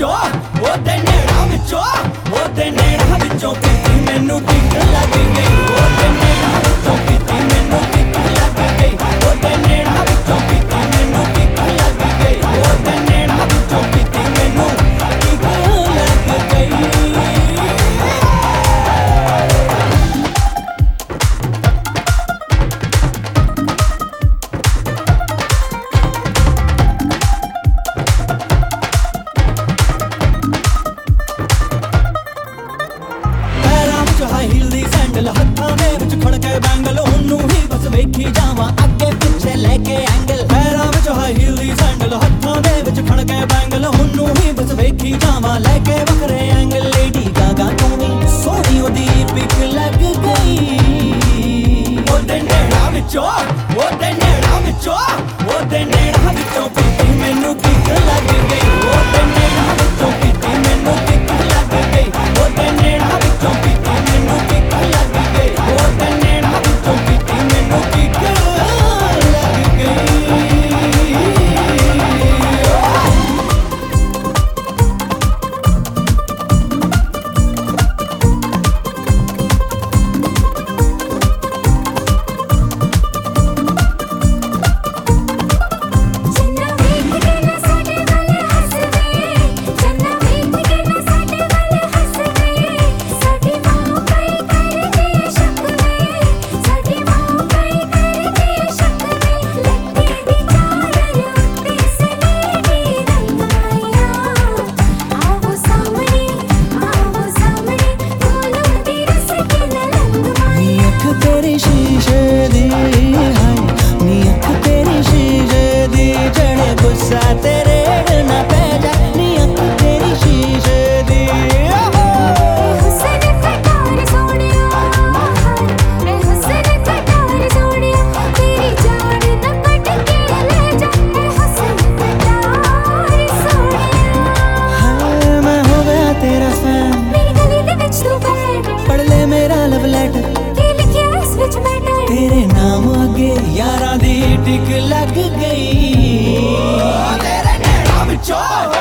ਵਿੱਚੋਂ ਉਹਦੇ ਨੇੜਾ ਵਿੱਚੋਂ ਉਹਦੇ ਨੇੜਾ ਵਿੱਚੋਂ ਕਿੰਨੀ ਮੈਨੂੰ ਡਿੱਗਣ ਲੱਗੀ ਗਈ ਉਹਦੇ ਕੇ ਐਂਗਲ ਪੈਰਾਂ ਵਿੱਚ ਹਾਈ ਹੀਲ ਦੀ ਸੈਂਡਲ ਹੱਥਾਂ ਦੇ ਵਿੱਚ ਫੜ ਕੇ ਬੈਂਗਲ ਹੁਨੂੰ ਹੀ ਬਸ ਵੇਖੀ ਜਾਵਾਂ, ਲੈ ਕੇ ਵਖਰੇ ਐਂਗਲ ਲੇਡੀ ਗਾਗਾ ਤੂੰ ਵੀ ਸੋਹਣੀ ਉਹਦੀ ਪਿਕ ਲੱਗ ਗਈ। ਉਹਦੇ ਨੇੜਾ ਵਿੱਚੋਂ, ਉਹਦੇ ਨੇੜਾ ਵਿੱਚੋਂ, ਉਹਦੇ ਨੇੜਾ ਵਿੱਚੋਂ Joe.